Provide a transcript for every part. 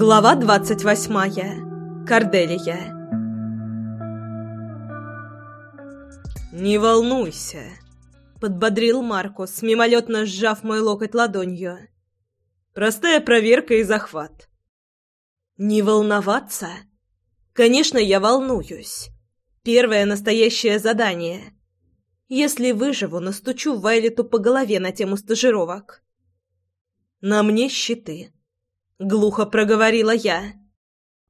Глава двадцать восьмая. Корделия. «Не волнуйся», — подбодрил Маркус, мимолетно сжав мой локоть ладонью. «Простая проверка и захват». «Не волноваться? Конечно, я волнуюсь. Первое настоящее задание. Если выживу, настучу Вайлету по голове на тему стажировок. На мне щиты». Глухо проговорила я.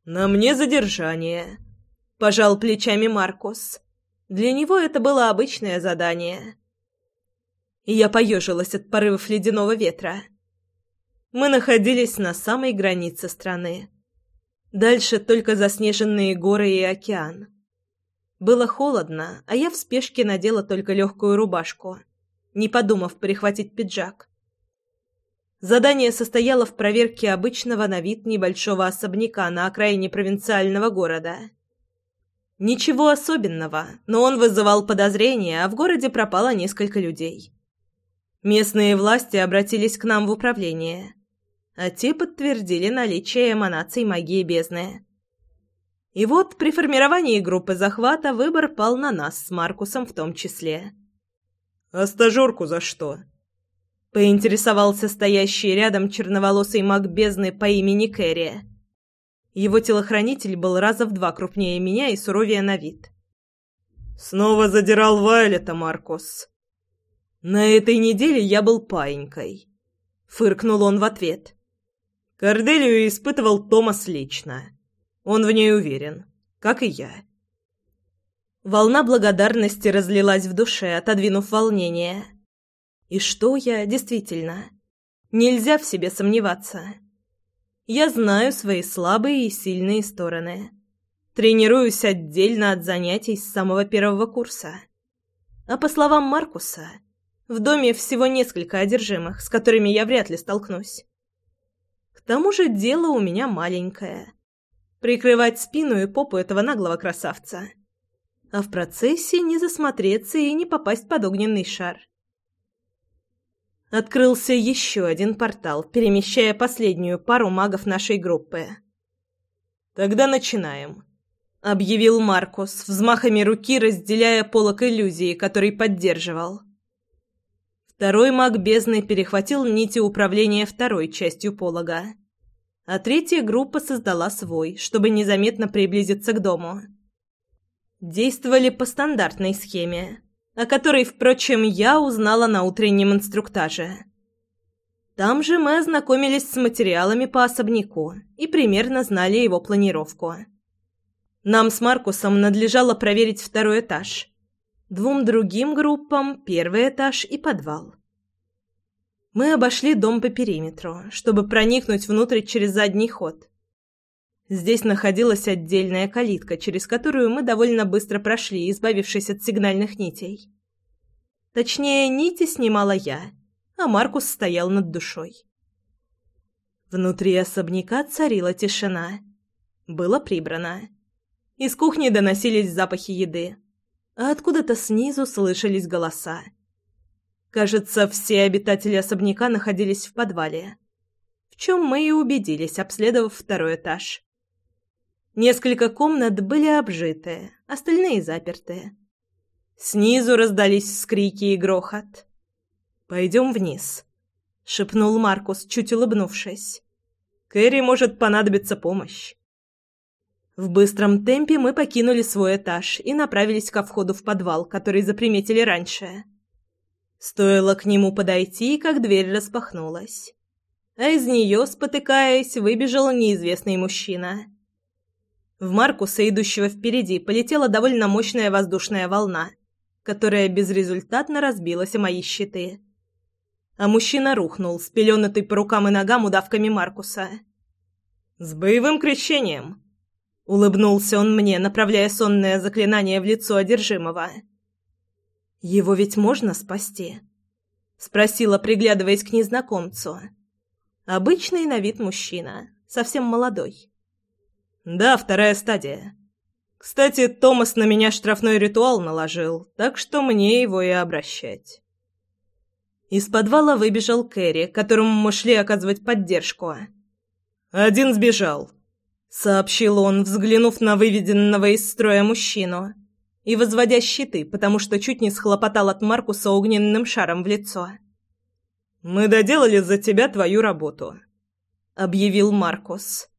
«На мне задержание», — пожал плечами Маркус. Для него это было обычное задание. Я поежилась от порывов ледяного ветра. Мы находились на самой границе страны. Дальше только заснеженные горы и океан. Было холодно, а я в спешке надела только легкую рубашку, не подумав перехватить пиджак. Задание состояло в проверке обычного на вид небольшого особняка на окраине провинциального города. Ничего особенного, но он вызывал подозрения, а в городе пропало несколько людей. Местные власти обратились к нам в управление, а те подтвердили наличие эманаций магии бездны. И вот при формировании группы захвата выбор пал на нас с Маркусом в том числе. «А стажерку за что?» Поинтересовался стоящий рядом черноволосый маг бездны по имени Кэрри. Его телохранитель был раза в два крупнее меня и суровее на вид. «Снова задирал Вайлета, Маркус». «На этой неделе я был паинькой», — фыркнул он в ответ. Корделию испытывал Томас лично. Он в ней уверен, как и я. Волна благодарности разлилась в душе, отодвинув волнение. И что я действительно? Нельзя в себе сомневаться. Я знаю свои слабые и сильные стороны. Тренируюсь отдельно от занятий с самого первого курса. А по словам Маркуса, в доме всего несколько одержимых, с которыми я вряд ли столкнусь. К тому же дело у меня маленькое. Прикрывать спину и попу этого наглого красавца. А в процессе не засмотреться и не попасть под огненный шар открылся еще один портал, перемещая последнюю пару магов нашей группы. «Тогда начинаем», — объявил Маркус, взмахами руки разделяя полок иллюзии, который поддерживал. Второй маг бездны перехватил нити управления второй частью полога, а третья группа создала свой, чтобы незаметно приблизиться к дому. Действовали по стандартной схеме о которой, впрочем, я узнала на утреннем инструктаже. Там же мы ознакомились с материалами по особняку и примерно знали его планировку. Нам с Маркусом надлежало проверить второй этаж. Двум другим группам – первый этаж и подвал. Мы обошли дом по периметру, чтобы проникнуть внутрь через задний ход. Здесь находилась отдельная калитка, через которую мы довольно быстро прошли, избавившись от сигнальных нитей. Точнее, нити снимала я, а Маркус стоял над душой. Внутри особняка царила тишина. Было прибрано. Из кухни доносились запахи еды, а откуда-то снизу слышались голоса. Кажется, все обитатели особняка находились в подвале, в чем мы и убедились, обследовав второй этаж. Несколько комнат были обжиты, остальные заперты. Снизу раздались скрики и грохот. «Пойдем вниз», — шепнул Маркус, чуть улыбнувшись. «Кэрри может понадобиться помощь». В быстром темпе мы покинули свой этаж и направились ко входу в подвал, который заприметили раньше. Стоило к нему подойти, как дверь распахнулась. А из нее, спотыкаясь, выбежал неизвестный мужчина — в Маркуса, идущего впереди, полетела довольно мощная воздушная волна, которая безрезультатно разбилась о мои щиты. А мужчина рухнул, спеленатый по рукам и ногам удавками Маркуса. «С боевым крещением!» — улыбнулся он мне, направляя сонное заклинание в лицо одержимого. «Его ведь можно спасти?» — спросила, приглядываясь к незнакомцу. «Обычный на вид мужчина, совсем молодой». Да, вторая стадия. Кстати, Томас на меня штрафной ритуал наложил, так что мне его и обращать. Из подвала выбежал Кэрри, которому мы шли оказывать поддержку. «Один сбежал», — сообщил он, взглянув на выведенного из строя мужчину и возводя щиты, потому что чуть не схлопотал от Маркуса огненным шаром в лицо. «Мы доделали за тебя твою работу», — объявил Маркус.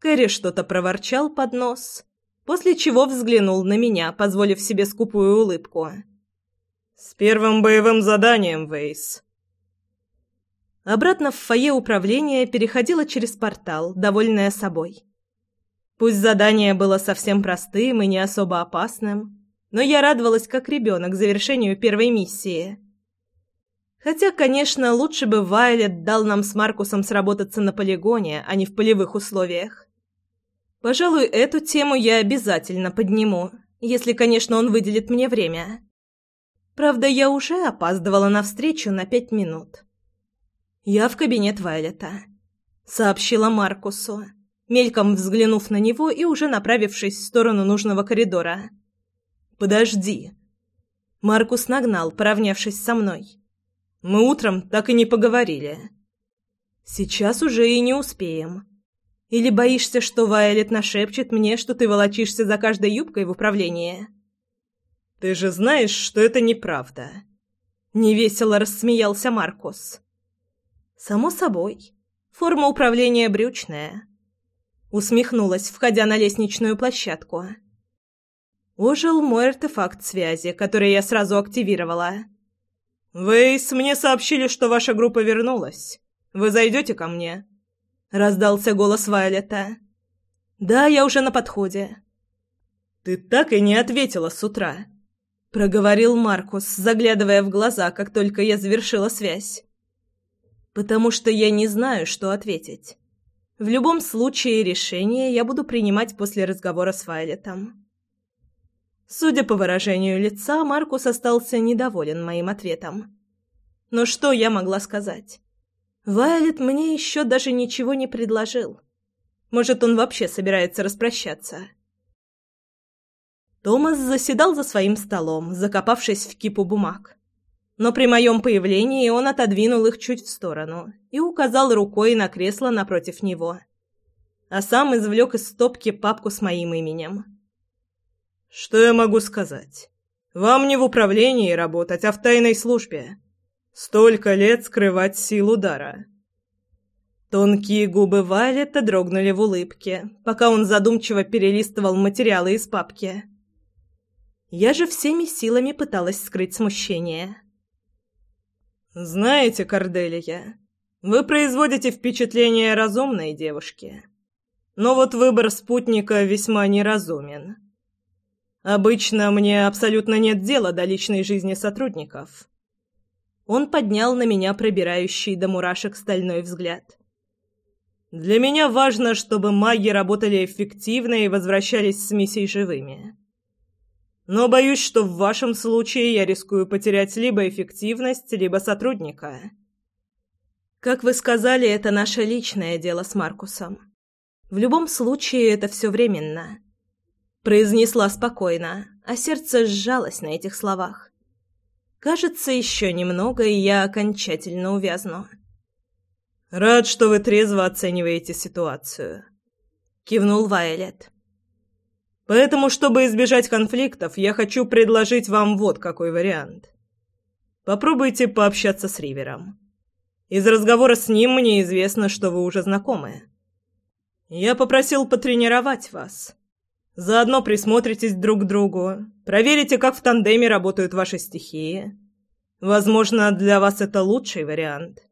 Кэрри что-то проворчал под нос, после чего взглянул на меня, позволив себе скупую улыбку. «С первым боевым заданием, Вейс». Обратно в фойе управления переходила через портал, довольная собой. Пусть задание было совсем простым и не особо опасным, но я радовалась как ребенок завершению первой миссии. Хотя, конечно, лучше бы Вайлет дал нам с Маркусом сработаться на полигоне, а не в полевых условиях. Пожалуй, эту тему я обязательно подниму, если, конечно, он выделит мне время. Правда, я уже опаздывала на встречу на пять минут. «Я в кабинет Вайлета», — сообщила Маркусу, мельком взглянув на него и уже направившись в сторону нужного коридора. «Подожди». Маркус нагнал, поравнявшись со мной. «Мы утром так и не поговорили». «Сейчас уже и не успеем», или боишься, что Вайолет нашепчет мне, что ты волочишься за каждой юбкой в управлении?» «Ты же знаешь, что это неправда!» Невесело рассмеялся Маркус. «Само собой. Форма управления брючная». Усмехнулась, входя на лестничную площадку. Ожил мой артефакт связи, который я сразу активировала. «Вейс, мне сообщили, что ваша группа вернулась. Вы зайдете ко мне?» — раздался голос Вайлета. «Да, я уже на подходе». «Ты так и не ответила с утра», — проговорил Маркус, заглядывая в глаза, как только я завершила связь. «Потому что я не знаю, что ответить. В любом случае решение я буду принимать после разговора с Вайлетом». Судя по выражению лица, Маркус остался недоволен моим ответом. Но что я могла сказать? Вайлет мне еще даже ничего не предложил. Может, он вообще собирается распрощаться. Томас заседал за своим столом, закопавшись в кипу бумаг. Но при моем появлении он отодвинул их чуть в сторону и указал рукой на кресло напротив него. А сам извлек из стопки папку с моим именем. «Что я могу сказать? Вам не в управлении работать, а в тайной службе. Столько лет скрывать силу дара. Тонкие губы Вайлета дрогнули в улыбке, пока он задумчиво перелистывал материалы из папки. Я же всеми силами пыталась скрыть смущение. «Знаете, Корделия, вы производите впечатление разумной девушки. Но вот выбор спутника весьма неразумен. Обычно мне абсолютно нет дела до личной жизни сотрудников. Он поднял на меня пробирающий до мурашек стальной взгляд. «Для меня важно, чтобы маги работали эффективно и возвращались с миссией живыми. Но боюсь, что в вашем случае я рискую потерять либо эффективность, либо сотрудника». «Как вы сказали, это наше личное дело с Маркусом. В любом случае, это все временно», — произнесла спокойно, а сердце сжалось на этих словах. Кажется, еще немного, и я окончательно увязну. «Рад, что вы трезво оцениваете ситуацию», — кивнул Вайлет. «Поэтому, чтобы избежать конфликтов, я хочу предложить вам вот какой вариант. Попробуйте пообщаться с Ривером. Из разговора с ним мне известно, что вы уже знакомы. Я попросил потренировать вас. Заодно присмотритесь друг к другу, проверите, как в тандеме работают ваши стихии. Возможно, для вас это лучший вариант.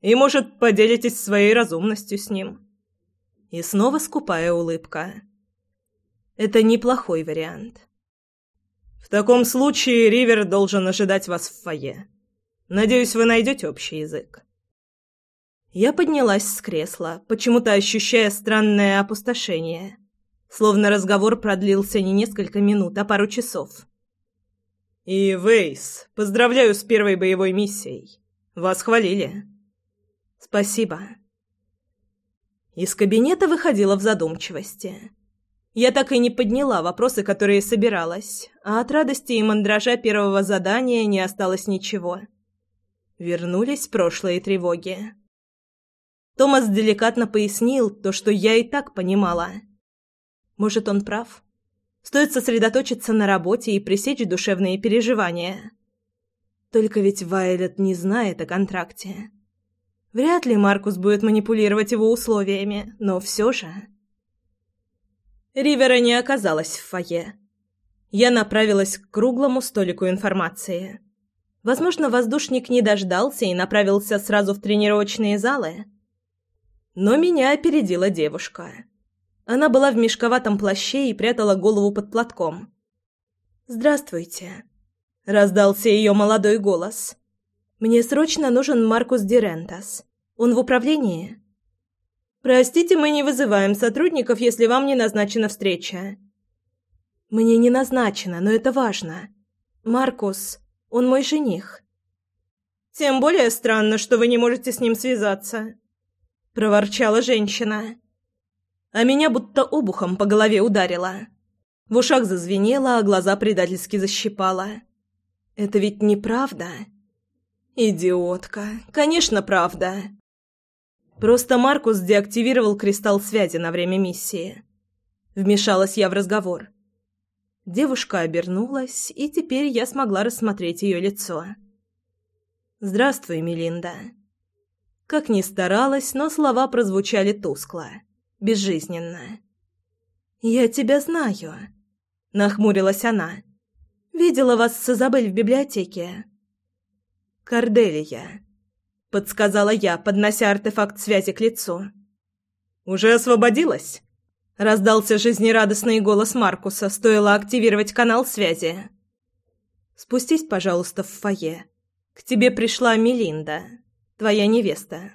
И, может, поделитесь своей разумностью с ним. И снова скупая улыбка. Это неплохой вариант. В таком случае Ривер должен ожидать вас в фойе. Надеюсь, вы найдете общий язык. Я поднялась с кресла, почему-то ощущая странное опустошение словно разговор продлился не несколько минут, а пару часов. «И, Вейс, поздравляю с первой боевой миссией. Вас хвалили». «Спасибо». Из кабинета выходила в задумчивости. Я так и не подняла вопросы, которые собиралась, а от радости и мандража первого задания не осталось ничего. Вернулись прошлые тревоги. Томас деликатно пояснил то, что я и так понимала. Может, он прав? Стоит сосредоточиться на работе и пресечь душевные переживания. Только ведь Вайлет не знает о контракте. Вряд ли Маркус будет манипулировать его условиями, но все же... Ривера не оказалась в фойе. Я направилась к круглому столику информации. Возможно, воздушник не дождался и направился сразу в тренировочные залы. Но меня опередила девушка. Она была в мешковатом плаще и прятала голову под платком. «Здравствуйте», — раздался ее молодой голос. «Мне срочно нужен Маркус Дирентас. Он в управлении?» «Простите, мы не вызываем сотрудников, если вам не назначена встреча». «Мне не назначено, но это важно. Маркус, он мой жених». «Тем более странно, что вы не можете с ним связаться», — проворчала женщина. А меня будто обухом по голове ударило. В ушах зазвенело, а глаза предательски защипало. «Это ведь неправда?» «Идиотка! Конечно, правда!» Просто Маркус деактивировал кристалл связи на время миссии. Вмешалась я в разговор. Девушка обернулась, и теперь я смогла рассмотреть ее лицо. «Здравствуй, Мелинда». Как ни старалась, но слова прозвучали тускло, безжизненно. «Я тебя знаю», — нахмурилась она. «Видела вас с Изабель в библиотеке». «Корделия», подсказала я, поднося артефакт связи к лицу. «Уже освободилась?» — раздался жизнерадостный голос Маркуса, стоило активировать канал связи. «Спустись, пожалуйста, в фойе. К тебе пришла Мелинда, твоя невеста».